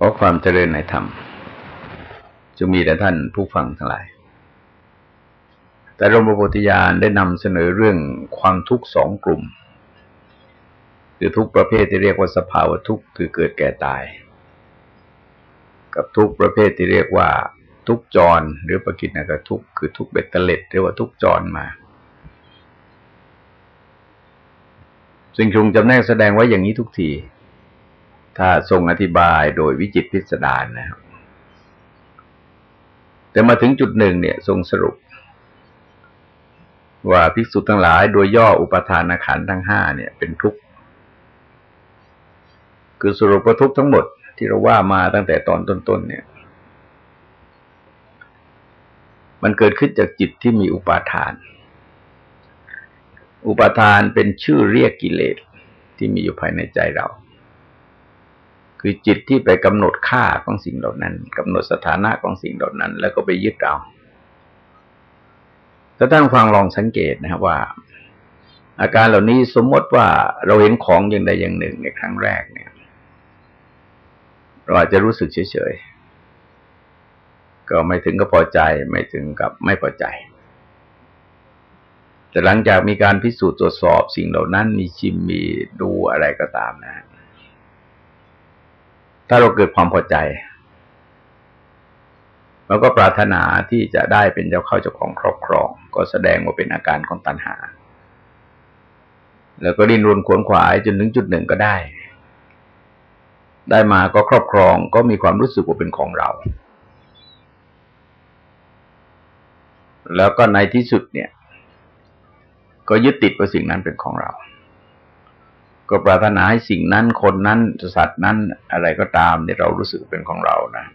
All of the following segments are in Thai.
ขอความเจริญในธรรมจะมีแต่ท่านผู้ฟังทั้งหลาย แต่รมโพธิญาณได้นำเสนอเรื่องความทุกข์สองกลุ่ม คือทุกประเภทที่เรียกว่าสภาวะทุกข์คือเกิดแก่ตาย กับทุกประเภทที่เรียกว่าทุกจรหรือปกิณกทุกคือทุกเบ็ดเตล็ดเรียกว่าทุกจรมาสิ่งชุงจำแนกแสดงไว้อย่างนี้ทุกที ถ้าทรงอธิบายโดยวิจิตพิสดารนะครับ แต่มาถึงจุดหนึ่งเนี่ยทรงสรุป ว่าภิกษุทั้งหลายโดยย่ออุปทานขันทั้งห้าเนี่ย เป็นทุกข์ คือสรุปว่าทุกข์ทั้งหมดที่เราว่ามาตั้งแต่ตอนต้นๆเนี่ย มันเกิดขึ้นจากจิตที่มีอุปาทาน อุปทานเป็นชื่อเรียกกิเลสที่มีอยู่ภายในใจเรา คือจิตที่ไปกำหนดค่าของสิ่งเหล่านั้นกำหนดสถานะของสิ่งเหล่านั้น แล้วก็ไปยึดเอาถ้าท่านฟังลองสังเกตนะครับว่า อาการเหล่านี้สมมติว่าเราเห็นของอย่างใดอย่างหนึ่งในครั้งแรกเนี่ยเราอาจจะรู้สึกเฉยๆ ก็ไม่ถึงกับพอใจ ไม่ถึงกับไม่พอใจ แต่หลังจากมีการพิสูจน์ตรวจสอบสิ่งเหล่านั้นมีชิมมีดูอะไรก็ตามนะ ถ้าเราเกิดความพอใจเราก็ปรารถนาที่จะได้เป็นเจ้าเข้าเจ้าของครอบครอง ก็แสดงว่าเป็นอาการของตัณหา แล้วก็ดิ้นรนขวนขวายจนถึงจุดหนึ่งก็ได้ ได้มาก็ครอบครองก็มีความรู้สึกว่าเป็นของเรา แล้วก็ในที่สุดเนี่ย ก็ยึดติดว่าสิ่งนั้นเป็นของเรา ก็ปรารถนาให้สิ่งนั้นคนนั้นสัตว์นั้นอะไรก็ตามที่เรารู้สึกเป็นของเรานะ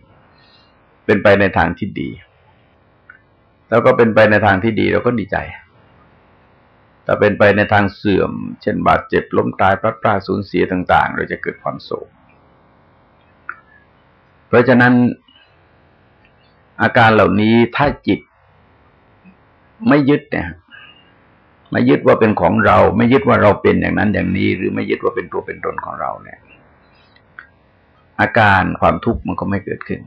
เป็นไปในทางที่ดี แล้วก็เป็นไปในทางที่ดีเราก็ดีใจแต่เป็นไปในทางเสื่อม เช่นบาดเจ็บล้มตายพลาดพลาดสูญเสียต่าง ๆ เราจะเกิดความโศก เพราะฉะนั้นอาการเหล่านี้ถ้าจิตไม่ยึดเนี่ย ไม่ยึดว่าเป็นของเรา ไม่ยึดว่าเราเป็นอย่างนั้นอย่างนี้ หรือไม่ยึดว่าเป็นตัวเป็นตนของเราเนี่ย อาการความทุกข์มันก็ไม่เกิดขึ้น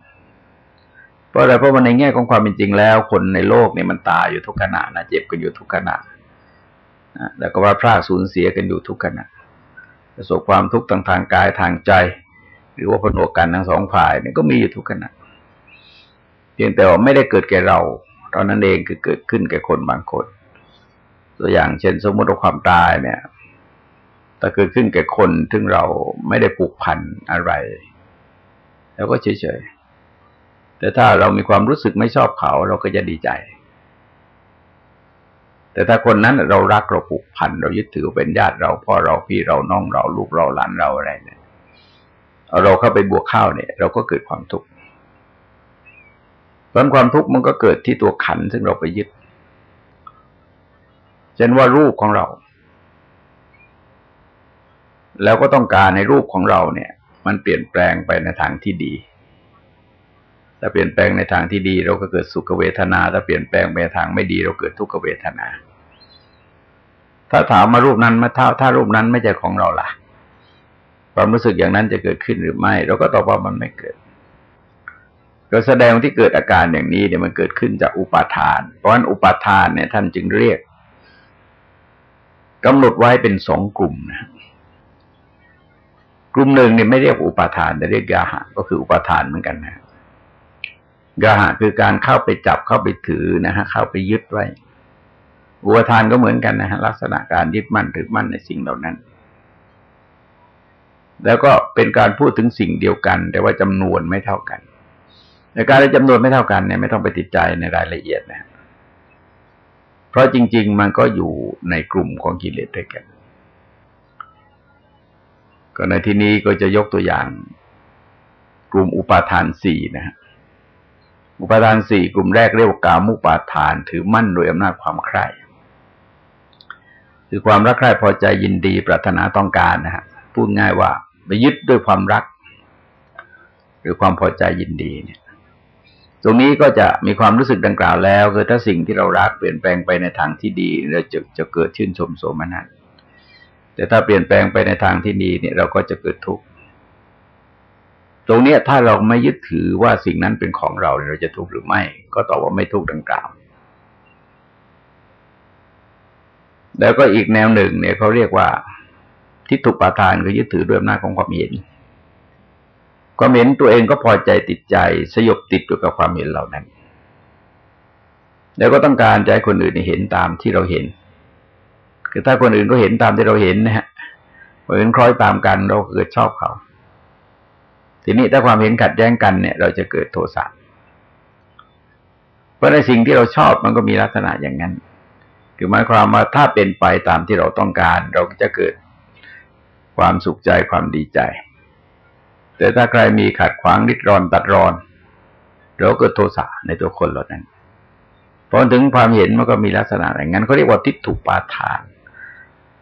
เพราะอะไรเพราะว่าในแง่ของความเป็นจริงแล้ว คนในโลกเนี่ยมันตายอยู่ทุกขณะนะเจ็บกันอยู่ทุกขณะแล้วก็ว่าพลาดสูญเสียกันอยู่ทุกขณะประสบความทุกข์ทางทางกายทางใจ หรือว่าผลโอกกันทั้งสองฝ่ายเนี่ยก็มีอยู่ทุกขณะเพียงแต่ว่าไม่ได้เกิดแก่เราตอนนั้นเองคือเกิดขึ้นแก่คนบางคน ตัวอย่างเช่นสมมติว่าความตายเนี่ยถ้าเกิดขึ้นแก่คนซึ่งเราไม่ได้ผูกพันอะไร แล้วก็เฉยๆ แต่ถ้าเรามีความรู้สึกไม่ชอบเขาเราก็จะดีใจ แต่ถ้าคนนั้นเรารักเราผูกพันเรายึดถือเป็นญาติเราพ่อเราพี่เราน้องเราลูกเราหลานเราอะไรเนี่ยเราเข้าไปบวกข้าวเนี่ย เราก็เกิดความทุกข์เพราะความทุกข์มันก็เกิดที่ตัวขันซึ่งเราไปยึด เช่นว่ารูปของเรา แล้วก็ต้องการในรูปของเราเนี่ย มันเปลี่ยนแปลงไปในทางที่ดีถ้าเปลี่ยนแปลงในทางที่ดี เราก็เกิดสุขเวทนา ถ้าเปลี่ยนแปลงไปทางไม่ดี เราเกิดทุกขเวทนา ถ้าถามมารูปนั้นมาถ้าถ้ารูปนั้นไม่ใช่ของเราล่ะความรู้สึกอย่างนั้นจะเกิดขึ้นหรือไม่ เราก็ตอบว่ามันไม่เกิดเก็แสดงที่เกิดอาการอย่างนี้เนี่ยมันเกิดขึ้นจากอุปาทาน เพราะฉะนั้นอุปาทานเนี่ยท่านจึงเรียก กำหนดไว้เป็นสองกลุ่มนะกลุ่มหนึ่งเนี่ยไม่เรียกอุปาทาน แต่เรียกยาหะก็คืออุปาทานเหมือนกันนะยาหะคือการเข้าไปจับเข้าไปถือนะฮะเข้าไปยึดไว้ อุปาทานก็เหมือนกันนะฮะลักษณะการยึดมั่นถือมั่นในสิ่งเหล่านั้น แล้วก็เป็นการพูดถึงสิ่งเดียวกัน แต่ว่าจำนวนไม่เท่ากัน ในการที่จำนวนไม่เท่ากันเนี่ยไม่ต้องไปติดใจในรายละเอียดนะ ราะจริง ๆ มันก็อยู่ในกลุ่มของกิเลสด้วยกัน ก็ในที่นี้ก็จะยกตัวอย่างกลุ่มอุปาทานสี่นะฮะอุปาทานสี่กลุ่มแรกเรียกว่ากามุปาทานถือมั่นโดยอำนาจความใคร่คือความรักใคร่พอใจยินดีปรารถนาต้องการนะฮะพูดง่ายว่าไปยึดด้วยความรัก หรือความพอใจยินดีเนี่ย ตรงนี้ก็จะมีความรู้สึกดังกล่าวแล้วคือถ้าสิ่งที่เรารักเปลี่ยนแปลงไปในทางที่ดีเราจะจะเกิดชื่นชมโสมนัสแต่ถ้าเปลี่ยนแปลงไปในทางที่ดีเนี่ยเราก็จะเกิดทุกข์ตรงนี้ถ้าเราไม่ยึดถือว่าสิ่งนั้นเป็นของเราเราจะทุกข์หรือไม่ ก็ตอบว่าไม่ทุกข์ดังกล่าว แล้วก็อีกแนวหนึ่งเนี่ยเขาเรียกว่าทิฏฐุปาทานคือยึดถือด้วยอำนาจของความเห็น ความเห็นตัวเองก็พอใจติดใจ สยบติดอยู่กับความเห็นเหล่านั้น แล้วก็ต้องการจะให้คนอื่นเห็นตามที่เราเห็น คือถ้าคนอื่นก็เห็นตามที่เราเห็นนะฮะคนอื่นคล้อยตามกันเราเกิดชอบเขา ทีนี้ถ้าความเห็นขัดแย้งกันเนี่ย เราจะเกิดโทสะเพราะในสิ่งที่เราชอบมันก็มีลักษณะอย่างนั้น คือหมายความว่าถ้าเป็นไปตามที่เราต้องการ เราจะเกิดความสุขใจความดีใจ แต่ถ้าใครมีขัดขวางริดรอนตัดรอนเราเกิดโทสะในตัวคนเหล่านั้นพอถึงความเห็นมันก็มีลักษณะอย่างนั้นเขาเรียกว่าทิฏฐุปาทาน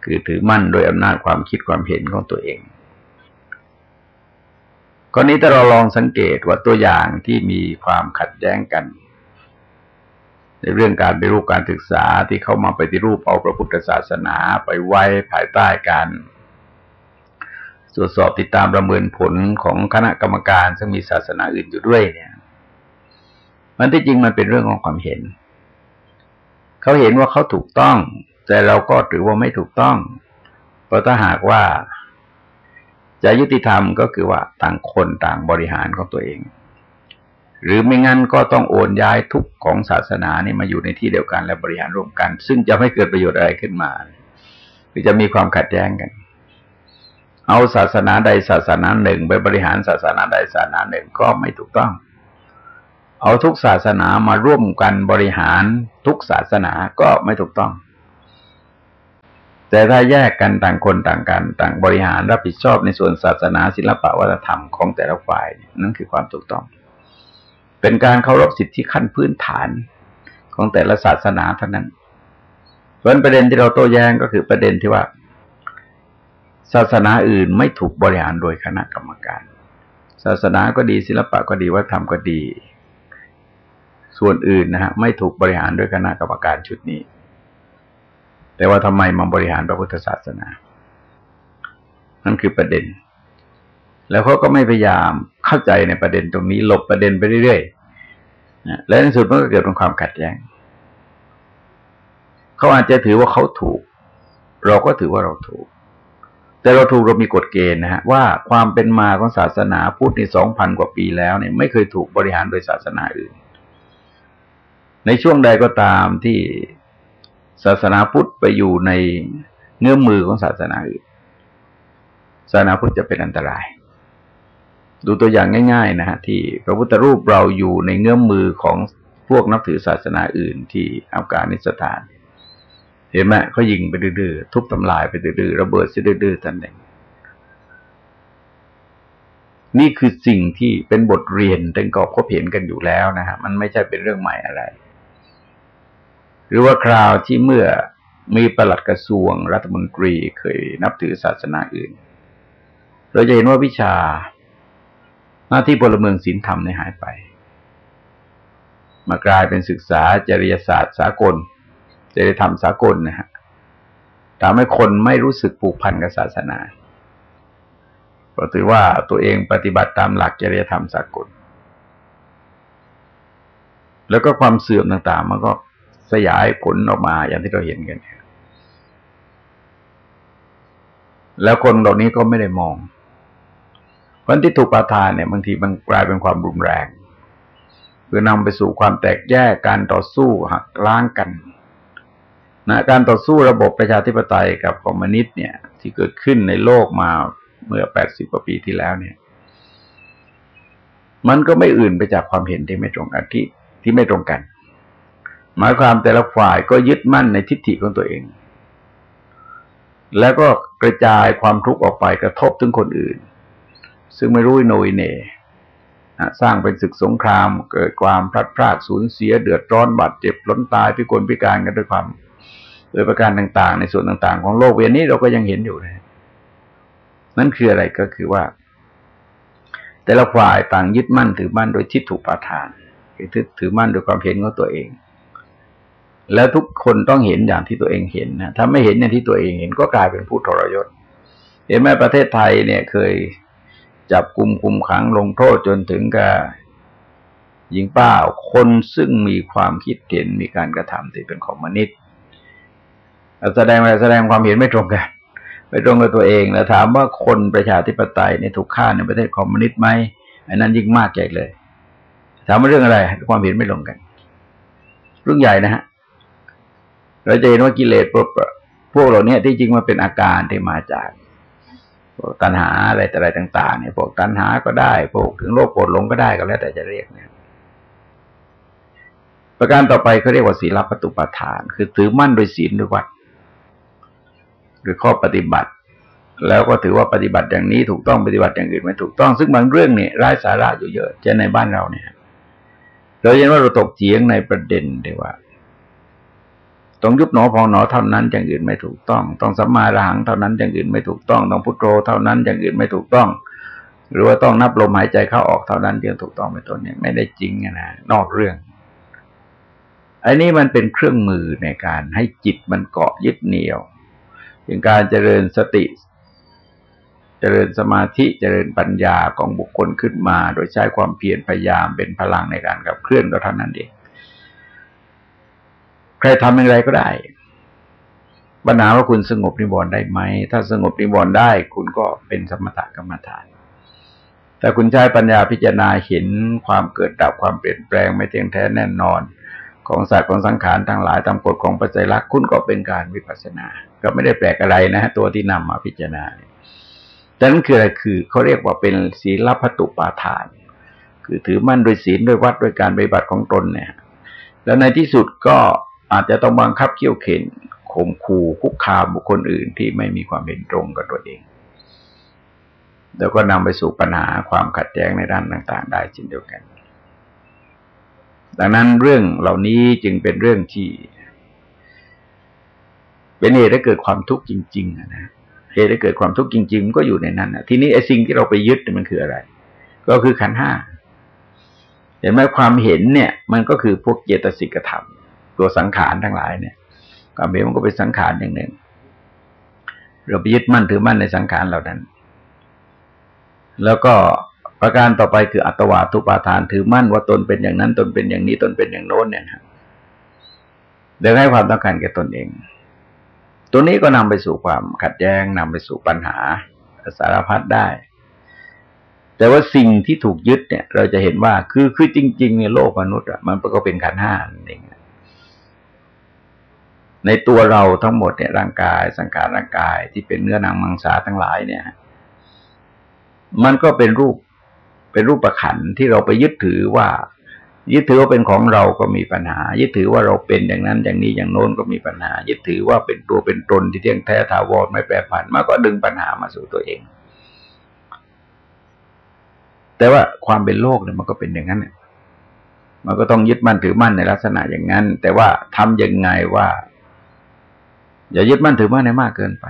คือถือมั่นโดยอำนาจความคิดความเห็นของตัวเองกรณีถ้าเราลองสังเกตว่าตัวอย่างที่มีความขัดแย้งกัน ในเรื่องการไปรูปการศึกษาที่เข้ามาไปฏิรูปเอาพระพุทธศาสนาไปไว้ภายใต้การ ตรวจสอบติดตามประเมินผลของคณะกรรมการซึ่งมีศาสนาอื่นอยู่ด้วยเนี่ย มันที่จริงมันเป็นเรื่องของความเห็น เขาเห็นว่าเขาถูกต้อง แต่เราก็ถือว่าไม่ถูกต้อง เพราะถ้าหากว่า จะยุติธรรมก็คือว่าต่างคนต่างบริหารของตัวเอง หรือไม่งั้นก็ต้องโอนย้ายทุกของศาสนานี่มาอยู่ในที่เดียวกันและบริหารร่วมกัน ซึ่งจะไม่เกิดประโยชน์อะไรขึ้นมาหรือจะมีความขัดแย้งกัน เอาศาสนาใดศาสนาหนึ่งไปบริหารศาสนาใดศาสนาหนึ่งก็ไม่ถูกต้อง เอาทุกศาสนามาร่วมกันบริหารทุกศาสนาก็ไม่ถูกต้อง แต่ถ้าแยกกันต่างคนต่างกัน ต่างบริหารรับผิดชอบในส่วนศาสนาศิลปะวัฒนธรรมของแต่ละฝ่ายนั่นคือความถูกต้อง เป็นการเคารพสิทธิขั้นพื้นฐานของแต่ละศาสนาเท่านั้นเพราะประเด็นที่เราโต้แย้งก็คือประเด็นที่ว่า ศาสนาอื่นไม่ถูกบริหารโดยคณะกรรมการ ศาสนาก็ดีศิลปะก็ดีวัฒนธรรมก็ดี ส่วนอื่นนะฮะไม่ถูกบริหารโดยคณะกรรมการชุดนี้ แต่ว่าทำไมมาบริหารพระพุทธศาสนา นั่นคือประเด็น แล้วเขาก็ไม่พยายามเข้าใจในประเด็นตรงนี้หลบประเด็นไปเรื่อยๆและในสุดมันก็เกิดเป็นความขัดแย้งเขาอาจจะถือว่าเขาถูก เราก็ถือว่าเราถูก แต่เราถูกเรามีกฎเกณฑ์นะฮะว่าความเป็นมาของศาสนาพุทธในสองพันกว่าปีแล้วเนี่ยไม่เคยถูกบริหารโดยศาสนาอื่น ในช่วงใดก็ตามที่ศาสนาพุทธไปอยู่ในเงื้อมมือของศาสนาอื่น ศาสนาพุทธจะเป็นอันตราย ดูตัวอย่างง่าย ๆ นะฮะที่พระพุทธรูปเราอยู่ในเงื้อมมือของพวกนับถือศาสนาอื่นที่อัฟกานิสถาน เห็นไหมเขายิงไปดื้อๆทุบทำลายไปดื้อๆระเบิดซะดื้อๆท่านเองนี่คือสิ่งที่เป็นบทเรียนตั้งก็พบเห็นกันอยู่แล้วนะฮะมันไม่ใช่เป็นเรื่องใหม่อะไร หรือว่าคราวที่เมื่อมีประหลัดกระทรวงรัฐมนตรีเคยนับถือศาสนาอื่น เราจะเห็นว่าวิชาหน้าที่พลเมืองศีลธรรมในหายไป มากลายเป็นศึกษาจริยศาสตร์สากล จริยธรรมสากลนะฮะทำให้คนไม่รู้สึกผูกพันกับศาสนาเพราะถือว่าตัวเองปฏิบัติตามหลักจริยธรรมสากล แล้วก็ความเสื่อมต่าง ๆ มันก็สยายผลออกมาอย่างที่เราเห็นกัน แล้วคนเหล่านี้ก็ไม่ได้มองวันที่ถูกประทานเนี่ยบางทีมันกลายเป็นความรุนแรง คือนำไปสู่ความแตกแยกการต่อสู้หักล้างกัน นะการต่อสู้ระบบประชาธิปไตยกับคอมมิวนิสต์เนี่ย ที่เกิดขึ้นในโลกมาเมื่อแปดสิบกว่าปีที่แล้วเนี่ย มันก็ไม่อื่นไปจากความเห็นที่ไม่ตรงกันที่ที่ไม่ตรงกัน หมายความแต่ละฝ่ายก็ยึดมั่นในทิฏฐิของตัวเอง แล้วก็กระจายความทุกข์ออกไปกระทบถึงคนอื่น ซึ่งไม่รู้โนยเนสร้างเป็นศึกสงครามเกิดความพลัดพรากสูญเสียเดือดร้อนบาดเจ็บล้นตายพิกลพิการกันด้วยความ โดยประการต่าง ๆ ในส่วนต่าง ๆ ของโลกเวียนนี้เราก็ยังเห็นอยู่นะนั่นคืออะไรก็คือว่า แต่ละฝ่ายต่างยึดมั่นถือมั่นโดยทิฏฐุปาทานคือถือมั่นโดยความเห็นของตัวเอง แล้วทุกคนต้องเห็นอย่างที่ตัวเองเห็นนะถ้าไม่เห็นอย่างที่ตัวเองเห็นก็กลายเป็นผู้ทรยศเห็นไหมประเทศไทยเนี่ยเคยจับกุมคุมขังลงโทษจนถึงกับยิงเป้าคนซึ่งมีความคิดเห็นมีการกระทำที่เป็นของมนิษย์ แสดงอะไรแสดงความเห็นไม่ตรงกัน ไม่ตรงกับตัวเองแล้วถามว่าคนประชาธิปไตยในถูกฆ่าในประเทศคอมมิวนิสต์ไหมอันนั้นยิ่งมากใหญ่เลย ถามว่าเรื่องอะไร ความเห็นไม่ลงกันเรื่องใหญ่นะฮะเราจะเห็นว่ากิเลสพวกพวกเหล่านี้ที่จริงมันเป็นอาการที่มาจากพวกตัณหาอะไรแต่อะไรต่างๆเนี่ยพวกตัณหาก็ได้พวกถึงโลกโกรธหลงก็ได้ก็แล้วแต่จะเรียกเนี่ยประการต่อไปเขาเรียกว่าศีลปฏิปทาน คือถือมั่นโดยศีลด้วยวัด หรือข้อปฏิบัติ แล้วก็ถือว่าปฏิบัติอย่างนี้ถูกต้องปฏิบัติอย่างอื่นไม่ถูกต้อง ซึ่งบางเรื่องเนี่ยร้ายสาระอยู่เยอะเช่นในบ้านเราเนี่ยเราเห็นว่าเราตกเถียงในประเด็นเดียว่าต้องยุบหนอพองหนอเท่านั้นอย่างอื่นไม่ถูกต้อง ต้องสัมมาระหังเท่านั้นอย่างอื่นไม่ถูกต้อง ต้องพุทโธเท่านั้นอย่างอื่นไม่ถูกต้อง หรือว่าต้องนับลมหายใจเข้าออกเท่านั้นจึงถูกต้องเป็นต้นเนี่ยไม่ได้จริงนะนอกเรื่องอันนี้มันเป็นเครื่องมือในการให้จิตมันเกาะยึดเหนี่ยว เป็นการเจริญสติ เจริญสมาธิเจริญปัญญาของบุคคลขึ้นมา โดยใช้ความเพียรพยายามเป็นพลังในการขับเคลื่อนก็เท่านั้นเองใครทำอย่างไรก็ได้ปัญหาว่าคุณสงบนิวรณ์ได้ไหม ถ้าสงบนิวรณ์ได้ คุณก็เป็นสมถกรรมฐาน แต่คุณใช้ปัญญาพิจารณาเห็นความเกิดดับความเปลี่ยนแปลงไม่เที่ยงแท้แน่นอน ของสัตว์ของสังขารทั้งหลายตามกฎของปัจจัยลักษณ์คุณก็เป็นการวิปัสสนา ก็ไม่ได้แปลกอะไรนะตัวที่นำมาพิจารณาแต่นั้นคืออะไรคือเขาเรียกว่าเป็นศีลพัตุปาทาน คือถือมั่นโดยศีลโดยวัดโดยการปฏิบัติของตนเนี่ย แล้วในที่สุดก็อาจจะต้องบังคับเขี่ยวเข็นข่มขู่คุกคามบุคคลอื่นที่ไม่มีความเห็นตรงกับตัวเอง แล้วก็นำไปสู่ปัญหาความขัดแย้งในด้านต่าง ๆ ได้เช่นเดียวกัน ดังนั้นเรื่องเหล่านี้จึงเป็นเรื่องที่ เป็นเหตุให้เกิดความทุกข์จริง ๆนะเหตุให้เกิดความทุกข์จริงๆก็อยู่ในนั้นนะทีนี้ไอ้สิ่งที่เราไปยึดมันคืออะไร ก็คือขันห้าเห็นไหมความเห็นเนี่ย มันก็คือพวกเจตสิกธรรม ตัวสังขารทั้งหลายเนี่ยความเห็นมันก็เป็นสังขารอย่างหนึ่งเราไปยึดมั่นถือมั่นในสังขารเหล่านั้น แล้วก็ประการต่อไปคืออัตวาทุปาทานถือมั่นว่าตนเป็นอย่างนั้นตนเป็นอย่างนี้ตนเป็นอย่างโน้นเนี่ยครับเดี๋ยวให้ความต้องการแก่ตนเอง ตัวนี้ก็นำไปสู่ความขัดแย้งนำไปสู่ปัญหาสารพัดได้ แต่ว่าสิ่งที่ถูกยึดเนี่ย เราจะเห็นว่าคือคือจริงๆในโลกมนุษย์มันก็เป็นขันห้าเองในตัวเราทั้งหมดเนี่ยร่างกายสังขารร่างกายที่เป็นเนื้อหนังมังสาทั้งหลายเนี่ย มันก็เป็นรูปเป็นรูปประขันที่เราไปยึดถือว่า ยึดถือว่าเป็นของเราก็มีปัญหา ยึดถือว่าเราเป็นอย่างนั้นอย่างนี้อย่างโน้นก็มีปัญหา ยึดถือว่าเป็นตัวเป็นตนที่เที่ยงแท้ถาวรไม่แปรผันมาก็ดึงปัญหามาสู่ตัวเอง แต่ว่าความเป็นโลกเนี่ยมันก็เป็นอย่างนั้นเนี่ยมันก็ต้องยึดมั่นถือมั่นในลักษณะอย่างนั้น แต่ว่าทำยังไงว่า อย่ายึดมั่นถือมั่นในมากเกินไป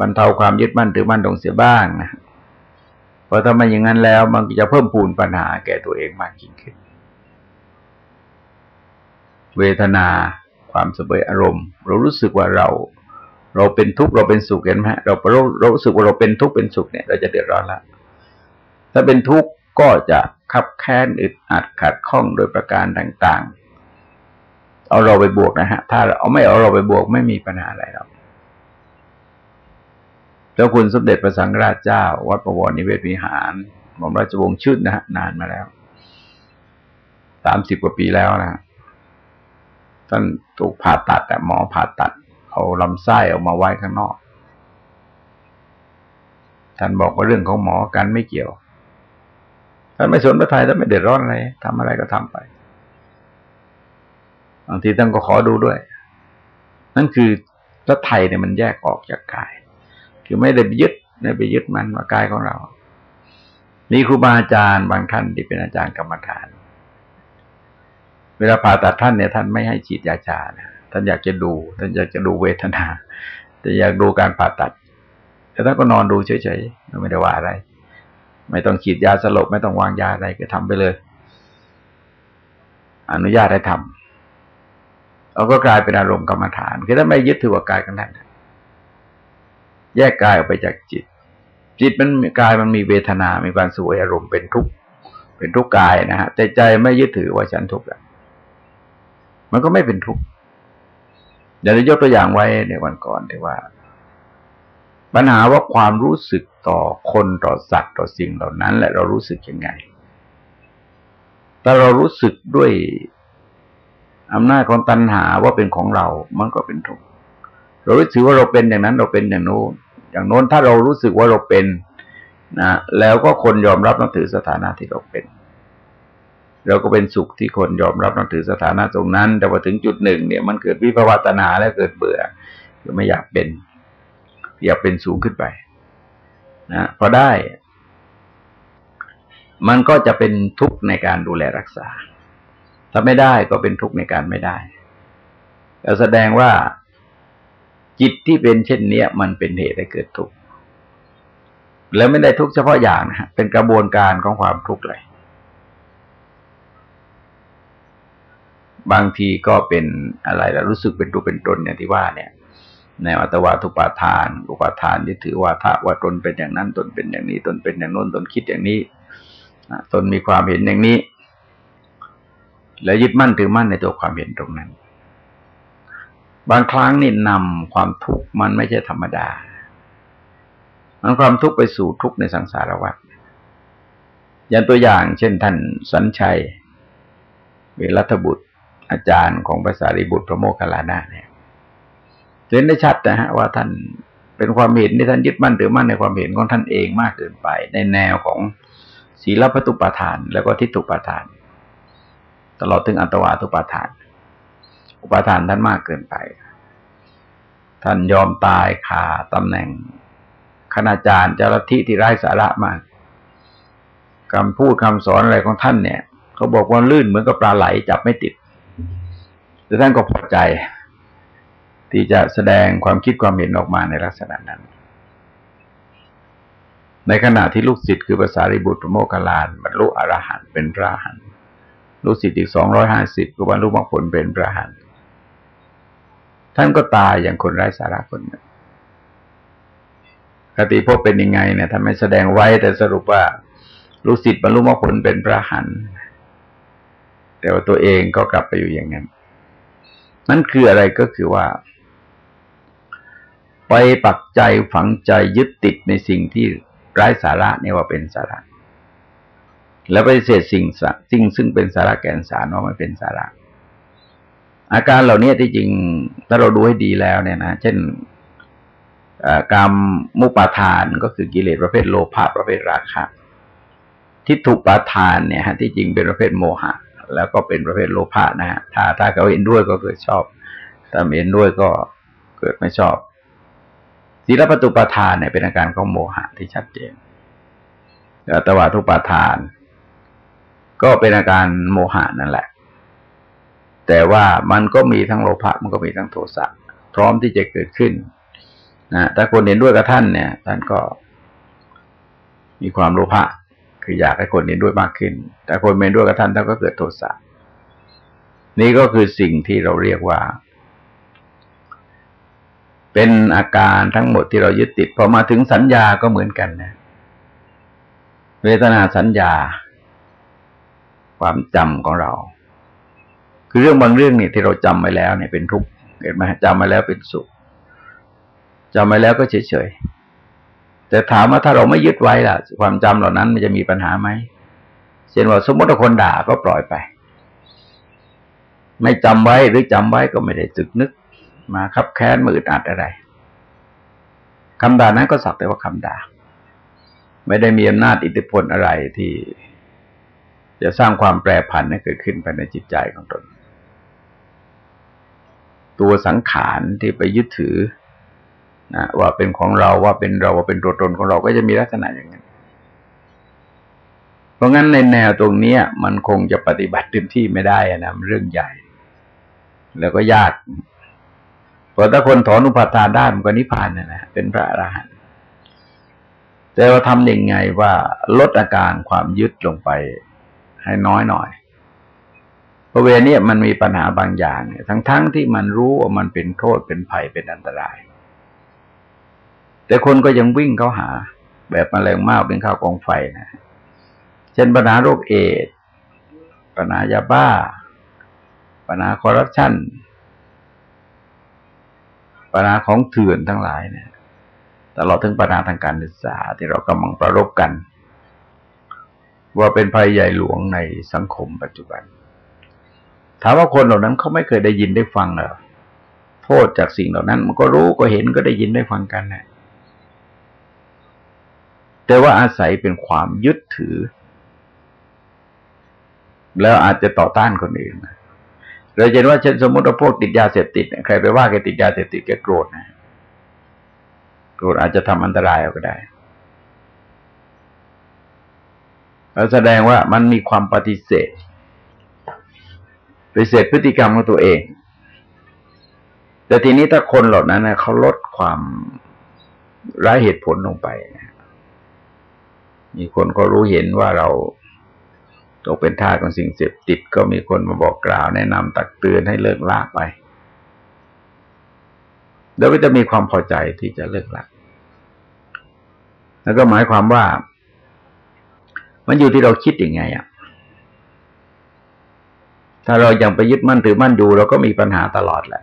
บรรเทาความยึดมั่นถือมั่นตรงเสียบ้างนะ ราะถ้าไม่อย่างนั้นแล้ว มันจะเพิ่มพูนปัญหาแก่ตัวเองมากยิ่งขึ้น เวทนา ความสบายอารมณ์ เรารู้สึกว่าเรา เราเป็นทุกข์เราเป็นสุขเห็นไหมเราเราเรารู้สึกว่าเราเป็นทุกข์เป็นสุขเนี่ย เราจะเดือดร้อนละถ้าเป็นทุกข์ก็จะขับแค้นอึดอัดขัดข้องโดยประการต่าง ๆ เอาเราไปบวกนะฮะ ถ้าเอาไม่เอาเราไปบวกไม่มีปัญหาอะไรหรอก เจ้าคุณสมเด็จพระสังฆราชเจ้า วัดประวรนิเวศวิหาร หม่อมราชวงศ์ชื่นนะฮะนานมาแล้วสามสิบกว่าปีแล้วนะท่านถูกผ่าตัดแต่หมอผ่าตัด เอาลำไส้ออกมาไว้ข้างนอก ท่านบอกว่าเรื่องของหมอกันไม่เกี่ยวท่านไม่สนพระไทยท่านไม่เดือดร้อนอะไรทำอะไรก็ทำไปบางทีท่านก็ขอดูด้วย นั่นคือพระไทยเนี่ยมันแยกออกจากกาย คือไม่ได้ไปยึดไม่ไปยึดมันว่ากายของเรานี่ครูบาอาจารย์บางท่านที่เป็นอาจารย์กรรมฐาน เวลาผ่าตัดท่านเนี่ยท่านไม่ให้ฉีดยาชานะท่านอยากจะดู ท่านอยากจะดูเวทนาแต่อยากดูการผ่าตัด แต่ท่านก็นอนดูเฉยๆไม่ได้ว่าอะไร ไม่ต้องฉีดยาสลบไม่ต้องวางยาอะไรก็ทำไปเลย อนุญาตให้ทำเราก็กลายเป็นอารมณ์กรรมฐานคือถ้าไม่ยึดถือว่ากายกันนั้น แยกกายออกไปจากจิต จิตมันกายมันมีเวทนา มีการสวยอารมณ์เป็นทุกข์เป็นทุกข์กายนะฮะแต่ใจไม่ยึดถือว่าฉันทุกข์มันก็ไม่เป็นทุกข์เดี๋ยวจะยกตัวอย่างไว้ในวันก่อนที่ว่า ปัญหาว่าความรู้สึกต่อคนต่อสัตว์ต่อสิ่งเหล่านั้นแหละเรารู้สึกยังไงถ้าเรารู้สึกด้วยอำนาจของตัณหาว่าเป็นของเรา มันก็เป็นทุกข์ เรารู้สึกว่าเราเป็นอย่างนั้นเราเป็นอย่างโน้นอย่างโน้นถ้าเรารู้สึกว่าเราเป็นนะแล้วก็คนยอมรับนับถือสถานะที่เราเป็นเราก็เป็นสุขที่คนยอมรับนับถือสถานะตรงนั้น แต่พอถึงจุดหนึ่งเนี่ยมันเกิดวิภาวตนาแล้วเกิดเบื่อคือไม่อยากเป็น อยากเป็นสูงขึ้นไปนะพอได้ มันก็จะเป็นทุกข์ในการดูแลรักษา ถ้าไม่ได้ก็เป็นทุกข์ในการไม่ได้แสดงว่า จิตที่เป็นเช่นเนี้ย มันเป็นเหตุให้เกิดทุกข์แล้วไม่ได้ทุกข์เฉพาะอย่างนะฮะเป็นกระบวนการของความทุกข์เลย บางทีก็เป็นอะไรแล้วรู้สึกเป็นตัวเป็นตนอย่างที่ว่าเนี่ยในอัตวาทุปาทาน อุปาทานที่ถือว่าถ้าว่าตนเป็นอย่างนั้นตนเป็นอย่างนี้ ตนเป็นอย่างโน้นตนคิดอย่างนี้ตนมีความเห็นอย่างนี้ แล้วยึดมั่นถือมั่นในตัวความเห็นตรงนั้น บางครั้งนี่นำความทุกข์มันไม่ใช่ธรรมดา มันความทุกข์ไปสู่ทุกข์ในสังสารวัฏอย่างตัวอย่างเช่นท่านสัญชัย เวรัตบุตรอาจารย์ของภาษาริบุตรพระโมคคัลลานะเนี่ยเห็นได้ชัดนะฮะว่าท่านเป็นความเห็นที่ท่านยึดมั่นถือมั่นในความเห็นของท่านเองมากเกินไป ในแนวของศีลปตุปาทาน แล้วก็ทิฏฐุปาทาน ตลอดถึงอัตวาทุปาทาน อุปทานท่านมากเกินไป ท่านยอมตายขาตำแหน่งคณาจารย์เจ้าลัทธิที่ไร้สาระมากคำพูดคำสอนอะไรของท่านเนี่ยเขาบอกว่าลื่นเหมือนกับปลาไหลจับไม่ติด แต่ท่านก็พอใจ ที่จะแสดงความคิดความเห็นออกมาในลักษณะนั้น ในขณะที่ลูกศิษย์คือภาษาริบุตรโมกลานบรรลุอรหันต์เป็นพระหันลูกศิษย์อีกสองร้อยห้าสิบก็บรรลุมรรคผลเป็นพระหันต ท่านก็ตายอย่างคนไร้สาระคนหนึ่งคติพบเป็นยังไงเนี่ยท่านไม่แสดงไว้แต่สรุปว่าลูกศิษย์บรรลุมรรคผลเป็นพระหันแต่ว่าตัวเองก็กลับไปอยู่อย่างนั้น นั่นคืออะไรก็คือว่า ไปปักใจฝังใจยึดติดในสิ่งที่ไร้สาระเนี่ยว่าเป็นสาระ แล้วไปเสดสิ่งสิ่งซึ่งเป็นสาระแก่นสารว่าไม่เป็นสาระ อาการเหล่านี้ที่จริงถ้าเราดูให้ดีแล้วเนี่ยนะเช่นกรรมมุปาทานก็คือกิเลสประเภทโลภะประเภทราคะที่ถูกปาทานเนี่ยฮะที่จริงเป็นประเภทโมหะ แล้วก็เป็นประเภทโลภะนะฮะถ้าถ้าเขาเห็นด้วยก็เกิดชอบถ้าไม่เห็นด้วยก็เกิดไม่ชอบศีลปตุปาทานเนี่ยเป็นอาการของโมหะที่ชัดเจนแต่ว่าทุปาทาน ก็เป็นอาการโมหะนั่นแหละ แต่ว่ามันก็มีทั้งโลภะมันก็มีทั้งโทสะพร้อมที่จะเกิดขึ้นนะถ้าคนเห็นด้วยกับท่านเนี่ย ท่านก็มีความโลภะคืออยากให้คนเห็นด้วยมากขึ้น แต่คนไม่ด้วยกับท่านท่านก็เกิดโทสะนี่ก็คือสิ่งที่เราเรียกว่า เป็นอาการทั้งหมดที่เรายึดติดพอมาถึงสัญญาก็เหมือนกันนะเวทนาสัญญา ความจำของเรา คือเรื่องบางเรื่องเนี่ยที่เราจำไว้แล้วเนี่ยเป็นทุกข์เห็นไหมจำมาแล้วเป็นสุขจำไว้แล้วก็เฉยๆแต่ถามว่าถ้าเราไม่ยึดไว้ล่ะ ความจำเหล่านั้นมันจะมีปัญหาไหมเช่นว่าสมมติว่าคนด่าก็ปล่อยไป ไม่จำไว้หรือจำไว้ก็ไม่ได้ตึกนึก มาคับแค้นมืออัดอะไรคำด่านั้นก็สักแต่ว่าคำด่า ไม่ได้มีอำนาจอิทธิพลอะไรที่ จะสร้างความแปรผันให้เกิดขึ้นภายในจิตใจของตน ตัวสังขารที่ไปยึดถือนะว่าเป็นของเราว่าเป็นเราว่าเป็นตัวตนของเราก็จะมีลักษณะอย่างนั้น เพราะงั้นในแนวตรงนี้มันคงจะปฏิบัติเต็มที่ไม่ได้นะมันเรื่องใหญ่ แล้วก็ยากเพราะถ้าคนถอนอุปาทานได้มันก็นิพพานนะนะเป็นพระอรหันต์แต่เราทำยังไงว่าลดอาการความยึดลงไปให้น้อยหน่อย พระเวรเนี่ยมันมีปัญหาบางอย่างทั้งๆทที่มันรู้ว่ามันเป็นโทษเป็นภัยเป็นอันตราย แต่คนก็ยังวิ่งเข้าหา แบบมแมลงเม่าเป็นข้าวกองไฟนะเช่นปัญหาโรคเอดปัญหายาบ้า ปัญหาคอร์รัปชันปัญหาของเถื่อนทั้งหลายเนี่ยตลอดถึงปัญหาทางการศึกษาที่เรากำลังประรบกัน ว่าเป็นภัยใหญ่หลวงในสังคมปัจจุบัน ถามว่าคนเหล่านั้นเขาไม่เคยได้ยินได้ฟังเหรอโทษจากสิ่งเหล่านั้น มันก็รู้ก็เห็นก็ได้ยินได้ฟังกันนะแต่ว่าอาศัยเป็นความยึดถือ แล้วอาจจะต่อต้านคนอื่นเราเห็นว่าเช่นสมมติว่าพวกติดยาเสพติดใครไปว่าแกติดยาเสพติดแกโกรธนะโกรธอาจจะทำอันตรายเอาก็ได้แล้วแสดงว่ามันมีความปฏิเสธ ปฏิเสธพฤติกรรมของตัวเอง แต่ทีนี้ถ้าคนเหล่านั้นเขาลดความร้ายเหตุผลลงไปมีคนก็รู้เห็นว่าเราตกเป็นทาสของสิ่งเสพติดก็มีคนมาบอกกล่าวแนะนำตักเตือนให้เลิกลากไป แล้วก็จะมีความพอใจที่จะเลิกละแล้วก็หมายความว่า มันอยู่ที่เราคิดยังไงอะ ถ้าเรายังไปยึดมั่นถือมั่นอยู่เราก็มีปัญหาตลอดแหละ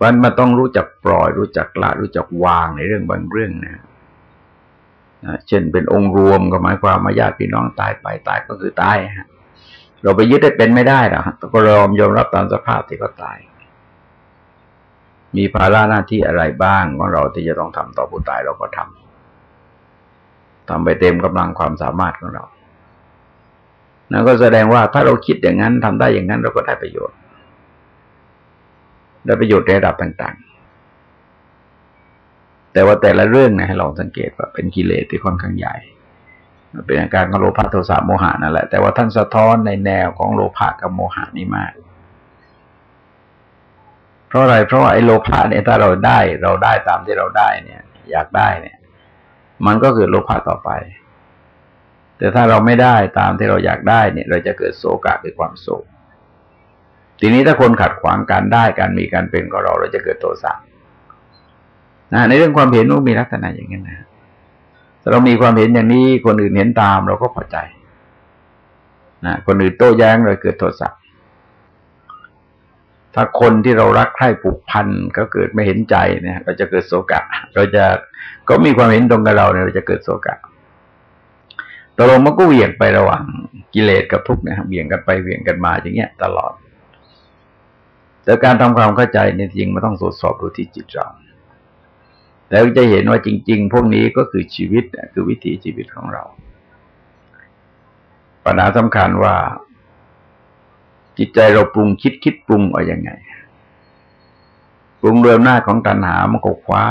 วันมันต้องรู้จักปล่อย รู้จักละรู้จักวางในเรื่องบางเรื่องนะเช่นเป็นองค์รวมก็หมายความมาญาติพี่น้องตายไปตายก็คือตายฮะเราไปยึดได้เป็นไม่ได้หรอกก็ยอมยอมรับตามสภาพที่ก็ตาย มีภาระหน้าที่อะไรบ้างของเราที่จะต้องทำต่อผู้ตายเราก็ทำทำไปเต็มกำลังความสามารถของเรา นั่นก็แสดงว่าถ้าเราคิดอย่างนั้นทำได้อย่างนั้นเราก็ได้ประโยชน์ ได้ประโยชน์ในระดับต่าง ๆ แต่ว่าแต่ละเรื่องนะให้ลองสังเกตว่าเป็นกิเลสที่ค่อนข้างใหญ่เป็นอาการของโลภะโทสะโมหะนั่นแหละแต่ว่าท่านสะท้อนในแนวของโลภะกับโมหะนี่มาก เพราะอะไรเพราะไอ้โลภะเนี่ยถ้าเราได้เราได้ตามที่เราได้เนี่ย อยากได้เนี่ย มันก็เกิดโลภะต่อไป แต่ถ้าเราไม่ได้ตามที่เราอยากได้เนี่ย เราจะเกิดโศกะคือความโศก ทีนี้ถ้าคนขัดขวางการได้การมีการเป็นก็เราเราจะเกิดโทสะนะในเรื่องความเห็นมันมีลักษณะอย่างนี้นะถ้าเรามีความเห็นอย่างนี้คนอื่นเห็นตามเราก็พอใจนะคนอื่นโต้แย้งเราเกิดโทสะถ้าคนที่เรารักใคร่ผูกพันก็เกิดไม่เห็นใจเนี่ย เราจะเกิดโศกะ เราจะก็มีความเห็นตรงกับเราเนี่ยเราจะเกิดโศกะ ตกลงมันก็เหวี่ยงไประหว่างกิเลสกับทุกข์นะเหวี่ยงกันไปเหวี่ยงกันมาอย่างเงี้ย ตลอด แต่การทำความเข้าใจเนี่จริงมันต้องตรวจสอบดูที่จิตเราแล้วจะเห็นว่าจริง ๆ พวกนี้ก็คือชีวิตคือวิถีชีวิตของเรา ปัญหาสำคัญว่า จิตใจเราปรุงคิดคิดปรุงเอาอยัางไง ปรุงเรื่องหน้าของตัณหามันก็คว้า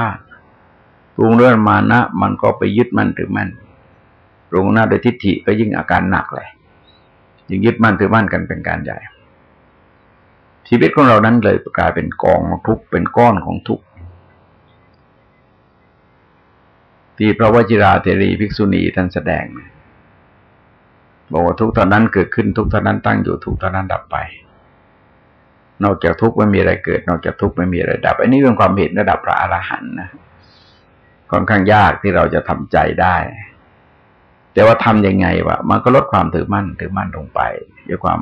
ปรุงเรื่องมานะ มันก็ไปยึดมั่นถือมั่น รงหน้าโดยทิฏฐิก็ยิ่งอาการหนักเลยยิ่งยึดมั่นถือมั่นกันเป็นการใหญ่ ชีวิตของเรานั้นเลยกลายเป็นกองทุกเป็นก้อนของทุกที่พระวชิราเทรีภิกษุณีท่านแสดงบอกว่าทุกตอนนั้นเกิดขึ้นทุกตอนนั้นตั้งอยู่ทุกตอนนั้นดับไป นอกจากทุกไม่มีอะไรเกิด นอกจากทุกไม่มีอะไรดับ อันนี้เป็นความเห็นระดับพระอรหันต์นะค่อนข้างยากที่เราจะทำใจได้ แต่ว่าทํำยังไงวะมันก็ลดความถือมั่นถือมั่นลงไปด้วยความ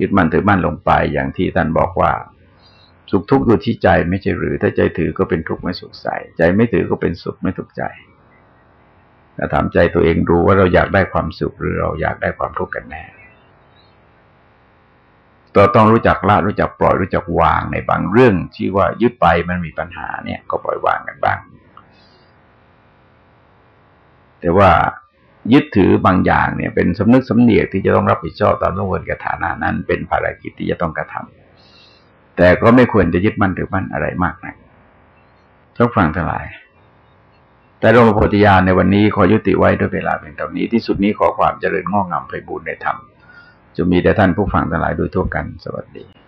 ยึดมั่นถือมั่นลงไป อย่างที่ท่านบอกว่า สุขทุกข์อยู่ที่ใจไม่ใช่หรือ ถ้าใจถือก็เป็นทุกข์ไม่สุขใสใจไม่ถือก็เป็นสุขไม่ทุกข์ใจถ้าถามใจตัวเองดูว่าเราอยากได้ความสุขหรือเราอยากได้ความทุกข์กันแน่เราต้องรู้จักละรู้จักปล่อยรู้จักวางในบางเรื่องที่ว่ายึดไปมันมีปัญหาเนี่ย ก็ปล่อยวางกันบ้าง แต่ว่า ยึดถือบางอย่างเนี่ยเป็นสำนึกสำเนียกที่จะต้องรับผิดชอบตามต้องวนกับฐานะนั้น เป็นภารกิจที่จะต้องกระทำแต่ก็ไม่ควรจะยึดมั่นถือมั่นอะไรมากนะักทุกฝั่งทั้งหลาย แต่หลวงพ่อธิยานในวันนี้ขอยุติไว้ด้วยเวลาเพียงเท่านี้ที่สุดนี้ขอความเจริญงอกงามไปบูรณนธรรมจะมีแต่ท่านผู้ฟังทั้งหลายโดยทั่วกันสวัสดี